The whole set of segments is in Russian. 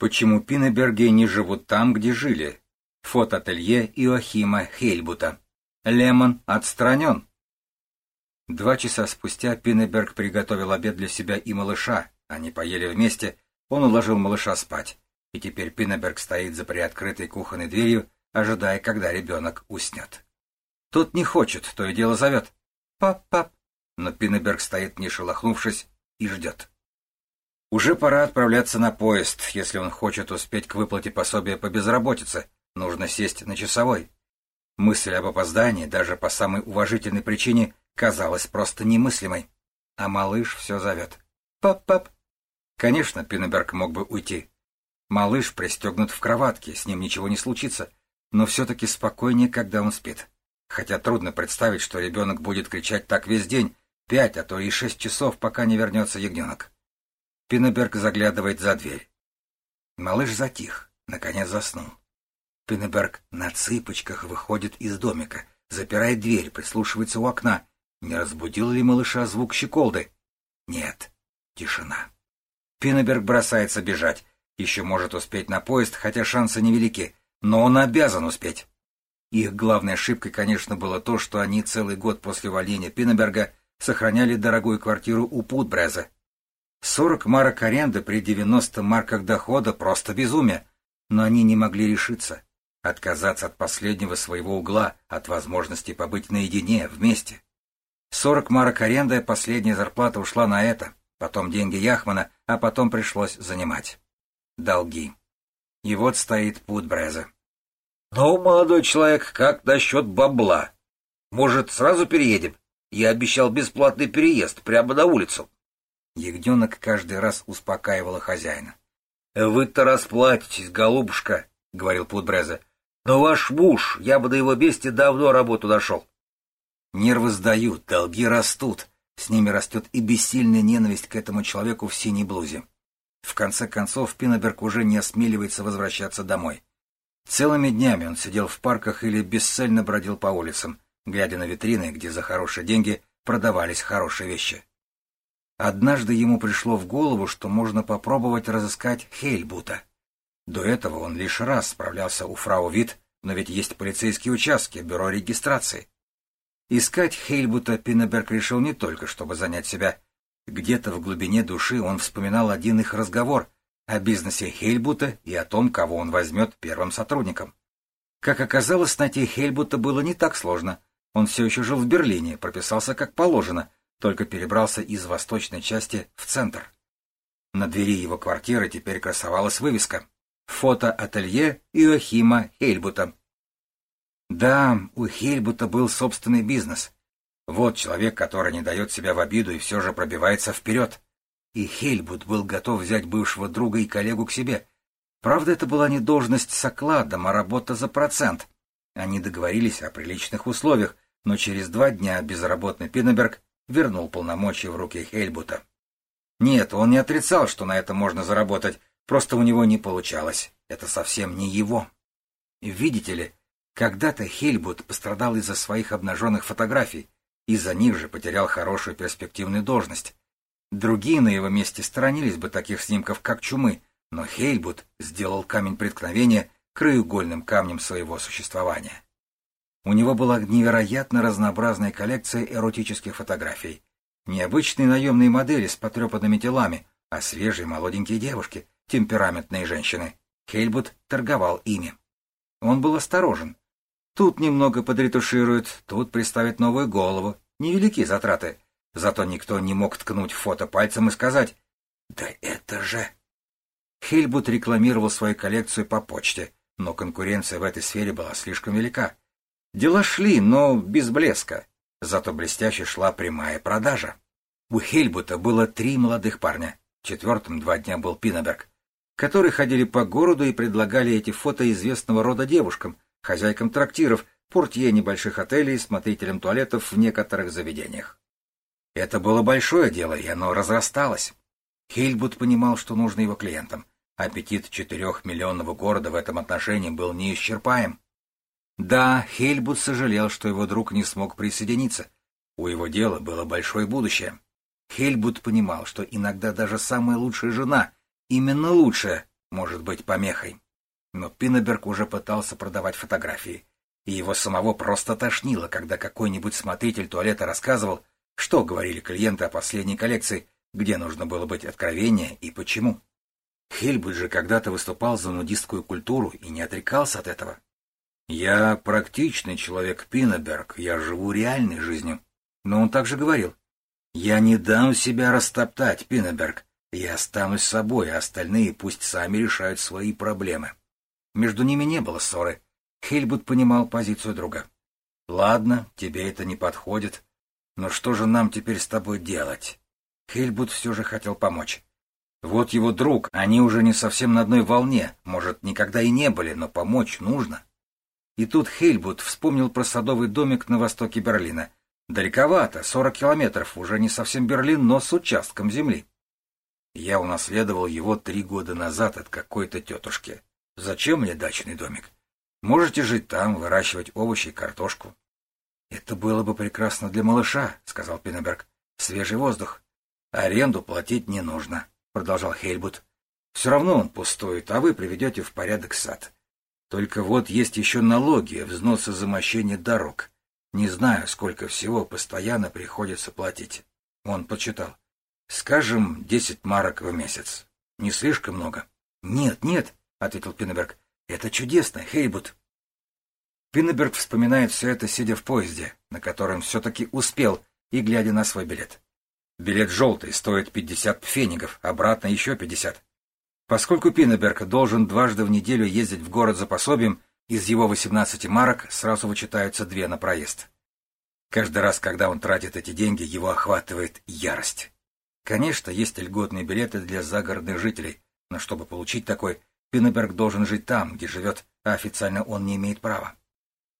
Почему Пинеберги не живут там, где жили? Фотоателье Иохима Хейльбута. Лемон отстранен. Два часа спустя Пинеберг приготовил обед для себя и малыша. Они поели вместе, он уложил малыша спать. И теперь Пинеберг стоит за приоткрытой кухонной дверью, ожидая, когда ребенок уснет. Тот не хочет, то и дело зовет. «Пап-пап!» Но Пинеберг стоит, не шелохнувшись, и ждет. Уже пора отправляться на поезд, если он хочет успеть к выплате пособия по безработице. Нужно сесть на часовой. Мысль об опоздании, даже по самой уважительной причине, казалась просто немыслимой. А малыш все зовет. «Пап-пап!» Конечно, Пинеберг мог бы уйти. Малыш пристегнут в кроватке, с ним ничего не случится, но все-таки спокойнее, когда он спит. Хотя трудно представить, что ребенок будет кричать так весь день, пять, а то и шесть часов, пока не вернется ягненок. Пинеберг заглядывает за дверь. Малыш затих, наконец заснул. Пинеберг на цыпочках выходит из домика, запирает дверь, прислушивается у окна. Не разбудил ли малыша звук щеколды? Нет. Тишина. Пинеберг бросается бежать. Еще может успеть на поезд, хотя шансы невелики. Но он обязан успеть. Их главной ошибкой, конечно, было то, что они целый год после увольнения Пинеберга сохраняли дорогую квартиру у Путбреза. 40 марок аренды при 90 марках дохода — просто безумие. Но они не могли решиться. Отказаться от последнего своего угла, от возможности побыть наедине, вместе. 40 марок аренды, последняя зарплата ушла на это потом деньги Яхмана, а потом пришлось занимать. Долги. И вот стоит путь Бреза. «Ну, молодой человек, как насчет бабла? Может, сразу переедем? Я обещал бесплатный переезд прямо на улицу». Ягненок каждый раз успокаивала хозяина. «Вы-то расплатитесь, голубушка», — говорил Путбреза. «Но ваш муж, я бы до его месте давно работу нашел». Нервы сдают, долги растут, с ними растет и бессильная ненависть к этому человеку в синей блузе. В конце концов, Пиннеберг уже не осмеливается возвращаться домой. Целыми днями он сидел в парках или бесцельно бродил по улицам, глядя на витрины, где за хорошие деньги продавались хорошие вещи. Однажды ему пришло в голову, что можно попробовать разыскать Хейльбута. До этого он лишь раз справлялся у фрау Вит, но ведь есть полицейские участки, бюро регистрации. Искать Хейльбута Пиннеберг решил не только, чтобы занять себя. Где-то в глубине души он вспоминал один их разговор о бизнесе Хейльбута и о том, кого он возьмет первым сотрудником. Как оказалось, найти Хейльбута было не так сложно. Он все еще жил в Берлине, прописался как положено, только перебрался из восточной части в центр. На двери его квартиры теперь красовалась вывеска «Фото-ателье Иохима Хейльбута». Да, у Хельбута был собственный бизнес. Вот человек, который не дает себя в обиду и все же пробивается вперед. И Хельбут был готов взять бывшего друга и коллегу к себе. Правда, это была не должность с окладом, а работа за процент. Они договорились о приличных условиях, но через два дня безработный Пиннеберг вернул полномочия в руки Хельбута. Нет, он не отрицал, что на это можно заработать, просто у него не получалось. Это совсем не его. Видите ли, когда-то Хельбут пострадал из-за своих обнаженных фотографий, из-за них же потерял хорошую перспективную должность. Другие на его месте сторонились бы таких снимков, как чумы, но Хельбут сделал камень преткновения краеугольным камнем своего существования. У него была невероятно разнообразная коллекция эротических фотографий. Необычные наемные модели с потрепанными телами, а свежие молоденькие девушки, темпераментные женщины. Хельбут торговал ими. Он был осторожен, Тут немного подретушируют, тут приставят новую голову. Невелики затраты. Зато никто не мог ткнуть фото пальцем и сказать «Да это же...» Хельбут рекламировал свою коллекцию по почте, но конкуренция в этой сфере была слишком велика. Дела шли, но без блеска. Зато блестяще шла прямая продажа. У Хельбута было три молодых парня. Четвертым два дня был Пиннеберг, которые ходили по городу и предлагали эти фото известного рода девушкам, хозяйкам трактиров, портье небольших отелей, смотрителям туалетов в некоторых заведениях. Это было большое дело, и оно разрасталось. Хильбут понимал, что нужно его клиентам. Аппетит четырехмиллионного города в этом отношении был неисчерпаем. Да, Хельбут сожалел, что его друг не смог присоединиться. У его дела было большое будущее. Хельбут понимал, что иногда даже самая лучшая жена, именно лучшая, может быть помехой. Но Пиннеберг уже пытался продавать фотографии, и его самого просто тошнило, когда какой-нибудь смотритель туалета рассказывал, что говорили клиенты о последней коллекции, где нужно было быть откровеннее и почему. Хельбут же когда-то выступал за нудистскую культуру и не отрекался от этого. «Я практичный человек, Пиннеберг, я живу реальной жизнью». Но он также говорил, «Я не дам себя растоптать, Пиннеберг, я останусь собой, а остальные пусть сами решают свои проблемы». Между ними не было ссоры. Хельбут понимал позицию друга. «Ладно, тебе это не подходит. Но что же нам теперь с тобой делать?» Хельбут все же хотел помочь. Вот его друг, они уже не совсем на одной волне, может, никогда и не были, но помочь нужно. И тут Хельбут вспомнил про садовый домик на востоке Берлина. Далековато, сорок километров, уже не совсем Берлин, но с участком земли. Я унаследовал его три года назад от какой-то тетушки. Зачем мне дачный домик? Можете жить там, выращивать овощи и картошку. — Это было бы прекрасно для малыша, — сказал Пиннеберг. — Свежий воздух. Аренду платить не нужно, — продолжал Хельбут. — Все равно он пустует, а вы приведете в порядок сад. Только вот есть еще налоги, взносы за мощение дорог. Не знаю, сколько всего постоянно приходится платить. Он почитал. Скажем, десять марок в месяц. Не слишком много? Нет, нет, — ответил Пиннеберг. — Это чудесно, Хейбут. Пиннеберг вспоминает все это, сидя в поезде, на котором все-таки успел, и глядя на свой билет. Билет желтый, стоит пятьдесят пфенигов, обратно еще пятьдесят. Поскольку Пиннеберг должен дважды в неделю ездить в город за пособием, из его восемнадцати марок сразу вычитаются две на проезд. Каждый раз, когда он тратит эти деньги, его охватывает ярость. Конечно, есть льготные билеты для загородных жителей, но чтобы получить такой, Пиннеберг должен жить там, где живет, а официально он не имеет права.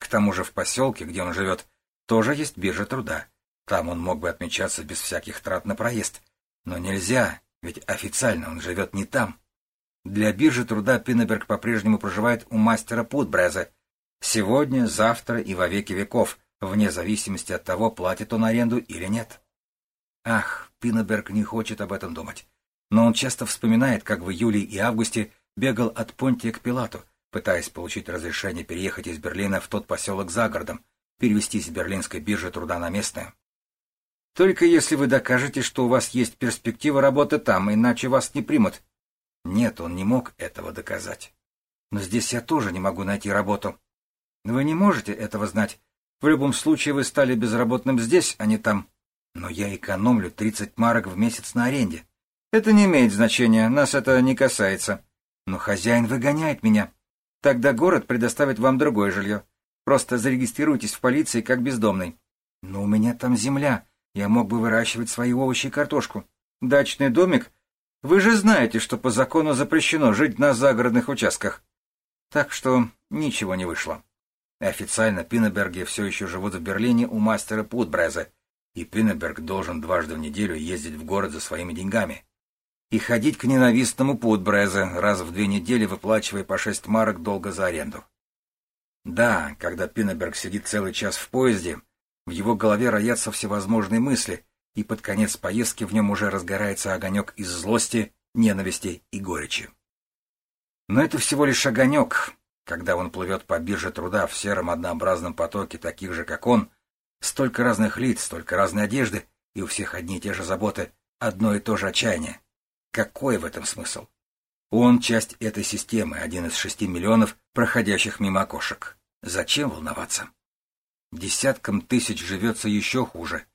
К тому же в поселке, где он живет, тоже есть биржа труда. Там он мог бы отмечаться без всяких трат на проезд. Но нельзя, ведь официально он живет не там. Для биржи труда Пиннеберг по-прежнему проживает у мастера Путбреза. Сегодня, завтра и во веки веков, вне зависимости от того, платит он аренду или нет. Ах, Пиннеберг не хочет об этом думать. Но он часто вспоминает, как в июле и августе бегал от Понтия к Пилату, пытаясь получить разрешение переехать из Берлина в тот поселок за городом, перевестись с берлинской биржи труда на местное. Только если вы докажете, что у вас есть перспектива работы там, иначе вас не примут. Нет, он не мог этого доказать. Но здесь я тоже не могу найти работу. Вы не можете этого знать. В любом случае вы стали безработным здесь, а не там. Но я экономлю 30 марок в месяц на аренде. Это не имеет значения, нас это не касается. Но хозяин выгоняет меня. Тогда город предоставит вам другое жилье. Просто зарегистрируйтесь в полиции как бездомный. Но у меня там земля. Я мог бы выращивать свои овощи и картошку. Дачный домик? Вы же знаете, что по закону запрещено жить на загородных участках. Так что ничего не вышло. Официально Пиннеберги все еще живут в Берлине у мастера Путбреза, и Пиннеберг должен дважды в неделю ездить в город за своими деньгами и ходить к ненавистному Путбрезе, раз в две недели выплачивая по шесть марок долго за аренду. Да, когда Пиннеберг сидит целый час в поезде, в его голове роятся всевозможные мысли, и под конец поездки в нем уже разгорается огонек из злости, ненависти и горечи. Но это всего лишь огонек, когда он плывет по бирже труда в сером однообразном потоке таких же, как он, столько разных лиц, столько разной одежды, и у всех одни и те же заботы, одно и то же отчаяние. Какой в этом смысл? Он часть этой системы, один из шести миллионов проходящих мимо окошек. Зачем волноваться? Десяткам тысяч живется еще хуже.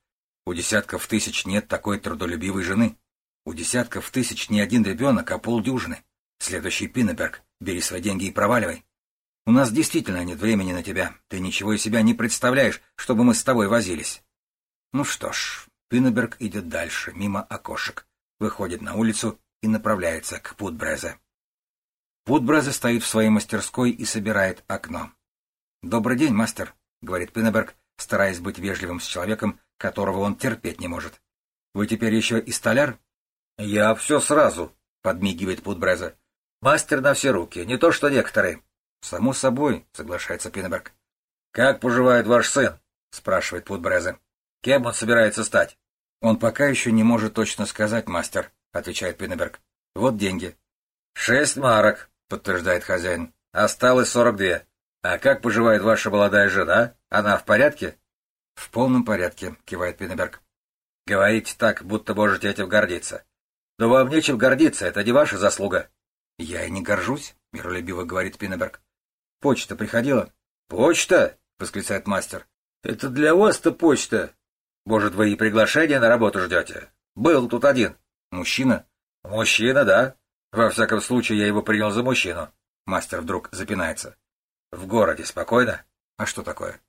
У десятков тысяч нет такой трудолюбивой жены. У десятков тысяч не один ребенок, а полдюжины. Следующий Пиннеберг, бери свои деньги и проваливай. У нас действительно нет времени на тебя. Ты ничего из себя не представляешь, чтобы мы с тобой возились. Ну что ж, Пиннеберг идет дальше, мимо окошек выходит на улицу и направляется к Путбрезе. Путбрезе стоит в своей мастерской и собирает окно. «Добрый день, мастер», — говорит Пиннеберг, стараясь быть вежливым с человеком, которого он терпеть не может. «Вы теперь еще и столяр?» «Я все сразу», — подмигивает Путбрезе. «Мастер на все руки, не то что некоторые». «Само собой», — соглашается Пиннеберг. «Как поживает ваш сын?» — спрашивает Путбрезе. «Кем он собирается стать?» «Он пока еще не может точно сказать, мастер», — отвечает Пиннеберг. «Вот деньги». Шесть марок, подтверждает хозяин. Осталось сорок две. А как поживает ваша молодая жена? Она в порядке? В полном порядке, кивает Пинеберг. Говорите так, будто можете этим гордиться. Но вам нечем гордиться, это не ваша заслуга. Я и не горжусь, миролюбиво говорит Пинеберг. Почта приходила? Почта? восклицает мастер. Это для вас-то почта. Может, вы и приглашение на работу ждете? Был тут один. Мужчина? Мужчина, да. Во всяком случае, я его принял за мужчину. Мастер вдруг запинается. В городе спокойно? А что такое?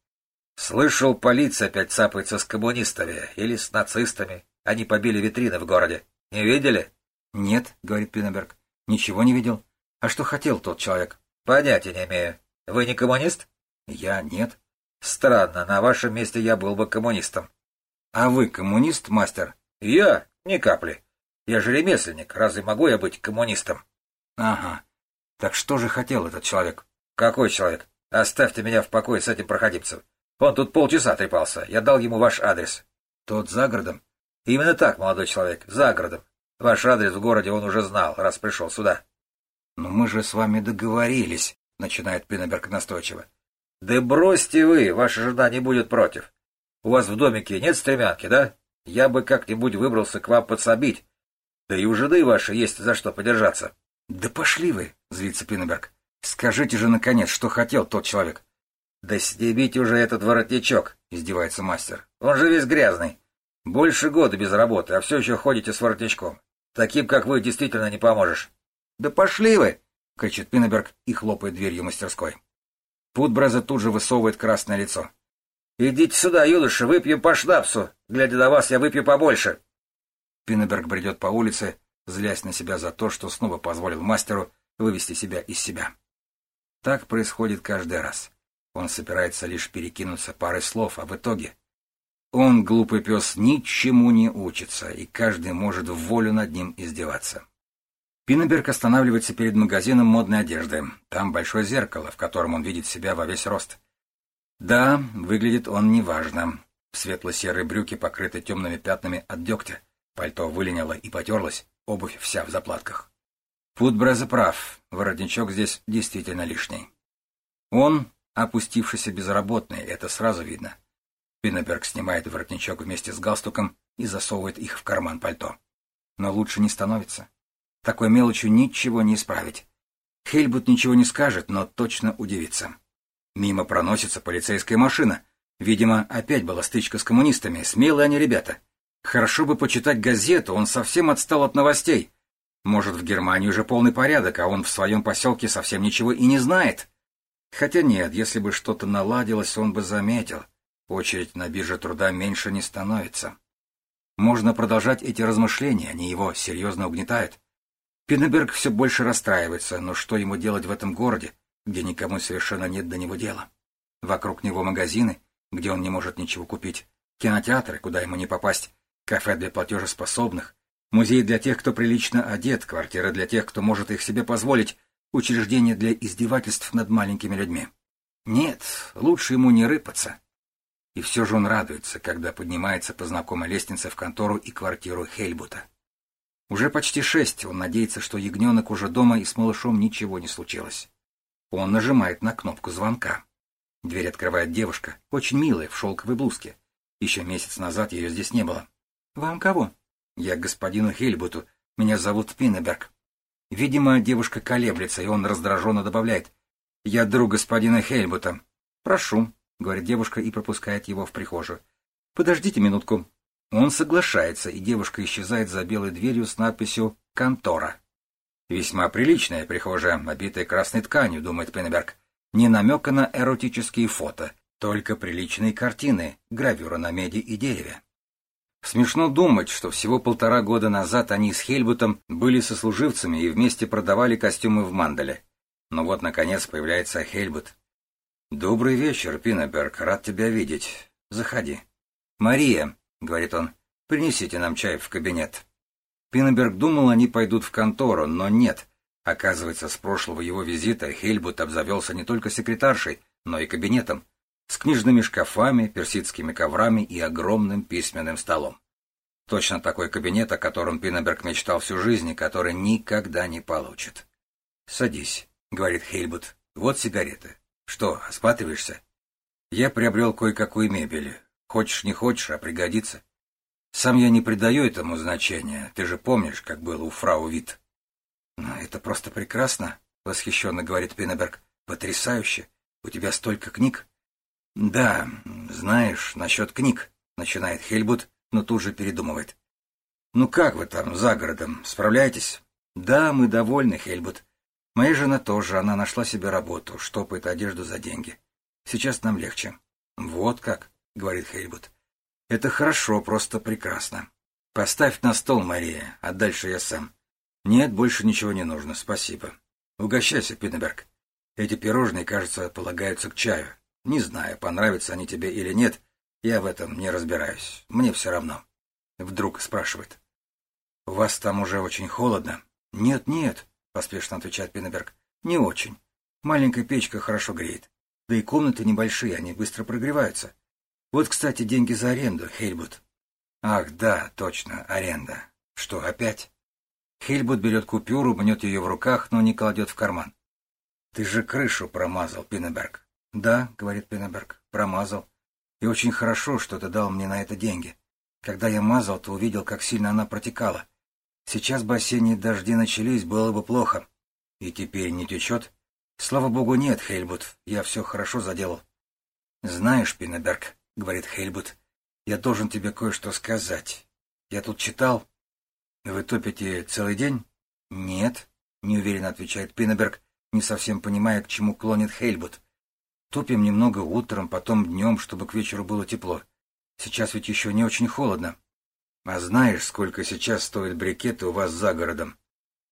Слышал, полиция опять цапается с коммунистами или с нацистами. Они побили витрины в городе. Не видели? Нет, говорит Пиннеберг. Ничего не видел. А что хотел тот человек? Понятия не имею. Вы не коммунист? Я нет. Странно, на вашем месте я был бы коммунистом. А вы коммунист, мастер? Я? Ни капли. Я же ремесленник, разве могу я быть коммунистом? Ага. Так что же хотел этот человек? Какой человек? Оставьте меня в покое с этим проходимцем. Он тут полчаса трепался. Я дал ему ваш адрес. Тот за городом? Именно так, молодой человек, за городом. Ваш адрес в городе он уже знал, раз пришел сюда. Но мы же с вами договорились, начинает Пиннеберг настойчиво. Да бросьте вы, ваша жена не будет против. У вас в домике нет стремянки, да? Я бы как-нибудь выбрался к вам подсобить. Да и у жены вашей есть за что подержаться. Да пошли вы, злится Пиннеберг. Скажите же, наконец, что хотел тот человек. Да снимите уже этот воротничок, издевается мастер. Он же весь грязный. Больше года без работы, а все еще ходите с воротничком. Таким, как вы, действительно не поможешь. Да пошли вы, кричит Пиннеберг и хлопает дверью мастерской. Путбраза тут же высовывает красное лицо. «Идите сюда, юноша, выпьем по шнапсу. Глядя на вас, я выпью побольше». Пиннеберг бредет по улице, злясь на себя за то, что снова позволил мастеру вывести себя из себя. Так происходит каждый раз. Он собирается лишь перекинуться парой слов, а в итоге... Он, глупый пес, ничему не учится, и каждый может в волю над ним издеваться. Пиннеберг останавливается перед магазином модной одежды. Там большое зеркало, в котором он видит себя во весь рост. Да, выглядит он неважно. Светло-серые брюки покрыты темными пятнами от дегтя. Пальто выленило и потерлось, обувь вся в заплатках. Футбраза прав, воротничок здесь действительно лишний. Он, опустившийся безработный, это сразу видно. Пиннеберг снимает воротничок вместе с галстуком и засовывает их в карман пальто. Но лучше не становится. Такой мелочью ничего не исправить. Хельбут ничего не скажет, но точно удивится. Мимо проносится полицейская машина. Видимо, опять была стычка с коммунистами. Смелые они ребята. Хорошо бы почитать газету, он совсем отстал от новостей. Может, в Германии уже полный порядок, а он в своем поселке совсем ничего и не знает. Хотя нет, если бы что-то наладилось, он бы заметил. Очередь на бирже труда меньше не становится. Можно продолжать эти размышления, они его серьезно угнетают. Пиннеберг все больше расстраивается, но что ему делать в этом городе, где никому совершенно нет до него дела? Вокруг него магазины, где он не может ничего купить, кинотеатры, куда ему не попасть, кафе для платежеспособных, музей для тех, кто прилично одет, квартира для тех, кто может их себе позволить, учреждение для издевательств над маленькими людьми. Нет, лучше ему не рыпаться. И все же он радуется, когда поднимается по знакомой лестнице в контору и квартиру Хельбута. Уже почти шесть, он надеется, что ягненок уже дома и с малышом ничего не случилось. Он нажимает на кнопку звонка. Дверь открывает девушка, очень милая, в шелковой блузке. Еще месяц назад ее здесь не было. «Вам кого?» «Я господину Хельбуту. Меня зовут Пиннеберг». Видимо, девушка колеблется, и он раздраженно добавляет. «Я друг господина Хельбута». «Прошу», — говорит девушка и пропускает его в прихожую. «Подождите минутку», он соглашается, и девушка исчезает за белой дверью с надписью «Контора». Весьма приличная прихожая, обитая красной тканью, думает Пеннеберг. Не намека на эротические фото, только приличные картины, гравюра на меди и дереве. Смешно думать, что всего полтора года назад они с Хельбутом были сослуживцами и вместе продавали костюмы в Мандале. Но вот, наконец, появляется Хельбут. «Добрый вечер, Пиннеберг, рад тебя видеть. Заходи». «Мария», — говорит он, — принесите нам чай в кабинет. Пиннеберг думал, они пойдут в контору, но нет. Оказывается, с прошлого его визита Хельбут обзавелся не только секретаршей, но и кабинетом, с книжными шкафами, персидскими коврами и огромным письменным столом. Точно такой кабинет, о котором Пиннеберг мечтал всю жизнь и который никогда не получит. Садись, говорит Хейльбут. Вот сигареты. Что, осматриваешься? Я приобрел кое-какую мебель. Хочешь, не хочешь, а пригодится. Сам я не придаю этому значения. Ты же помнишь, как было у фрау Вит. Но это просто прекрасно, восхищенно говорит Пиннеберг. Потрясающе. У тебя столько книг. Да, знаешь, насчет книг, начинает Хельбут, но тут же передумывает. Ну как вы там, за городом, справляетесь? Да, мы довольны, Хельбут. Моя жена тоже, она нашла себе работу, штопает одежду за деньги. Сейчас нам легче. Вот как, говорит Хельбут. Это хорошо, просто прекрасно. Поставь на стол, Мария, а дальше я сам. Нет, больше ничего не нужно, спасибо. Угощайся, Пиннеберг. Эти пирожные, кажется, полагаются к чаю. Не знаю, понравятся они тебе или нет, я в этом не разбираюсь. Мне все равно. Вдруг спрашивает. У вас там уже очень холодно? Нет, нет, поспешно отвечает Пиннеберг. Не очень. Маленькая печка хорошо греет. Да и комнаты небольшие, они быстро прогреваются. Вот, кстати, деньги за аренду, Хейльбут. Ах, да, точно, аренда. Что, опять? Хейльбут берет купюру, мнет ее в руках, но не кладет в карман. Ты же крышу промазал, Пиннеберг. Да, говорит Пиннеберг, промазал. И очень хорошо, что ты дал мне на это деньги. Когда я мазал, то увидел, как сильно она протекала. Сейчас бы осенние дожди начались, было бы плохо. И теперь не течет? Слава богу, нет, Хейльбут, я все хорошо заделал. Знаешь, Пиннеберг, говорит Хейльбут, я должен тебе кое-что сказать. Я тут читал. Вы топите целый день? Нет, неуверенно отвечает Пиннеберг, не совсем понимая, к чему клонит Хейльбут. Топим немного утром, потом днем, чтобы к вечеру было тепло. Сейчас ведь еще не очень холодно. А знаешь, сколько сейчас стоят брикеты у вас за городом?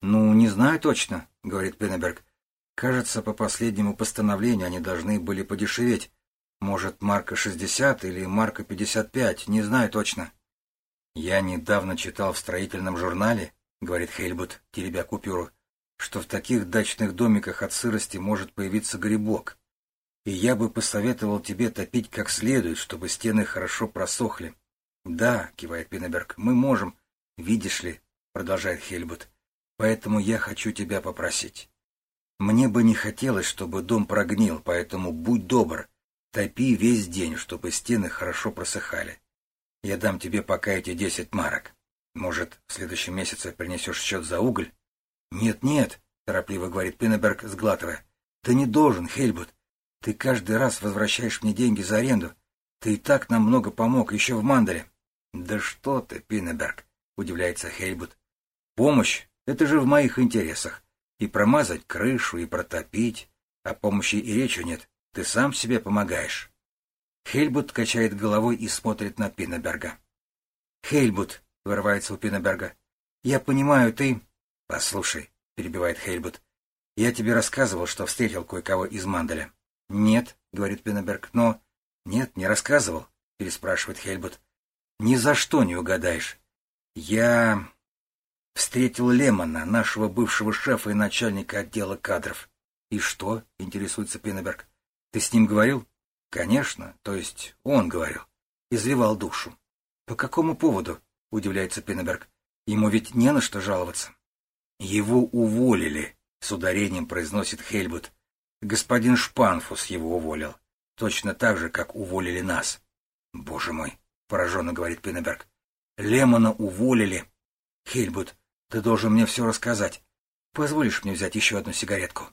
Ну, не знаю точно, говорит Пеннеберг. Кажется, по последнему постановлению они должны были подешеветь. Может, марка 60 или марка 55, не знаю точно. Я недавно читал в строительном журнале, говорит Хейльбут, теребя купюру, что в таких дачных домиках от сырости может появиться грибок. И я бы посоветовал тебе топить как следует, чтобы стены хорошо просохли. Да, кивает Пиннеберг, мы можем. Видишь ли, продолжает Хельбут, поэтому я хочу тебя попросить. Мне бы не хотелось, чтобы дом прогнил, поэтому будь добр, топи весь день, чтобы стены хорошо просыхали. Я дам тебе пока эти десять марок. Может, в следующем месяце принесешь счет за уголь? Нет, нет, торопливо говорит Пиннеберг, сглатывая. Ты не должен, Хельбут. Ты каждый раз возвращаешь мне деньги за аренду. Ты и так нам много помог, еще в Мандале. «Да что ты, Пиннеберг!» — удивляется Хейбут. «Помощь — это же в моих интересах. И промазать крышу, и протопить. О помощи и речи нет. Ты сам себе помогаешь». Хельбут качает головой и смотрит на Пиннеберга. «Хельбут!» — вырывается у Пиннеберга. «Я понимаю, ты...» «Послушай», — перебивает Хельбут, — «я тебе рассказывал, что встретил кое-кого из Манделя». «Нет», — говорит Пиннеберг, — «но...» «Нет, не рассказывал», — переспрашивает Хельбут. Ни за что не угадаешь. Я встретил Лемона, нашего бывшего шефа и начальника отдела кадров. И что? Интересуется Пиннеберг. Ты с ним говорил? Конечно, то есть он говорил. Изливал душу. По какому поводу? Удивляется Пиннеберг. Ему ведь не на что жаловаться. Его уволили, с ударением произносит Хельбут. Господин Шпанфус его уволил. Точно так же, как уволили нас. Боже мой, — пораженно говорит Пиннеберг. Лемона уволили. Хильбут, ты должен мне все рассказать. Позволишь мне взять еще одну сигаретку?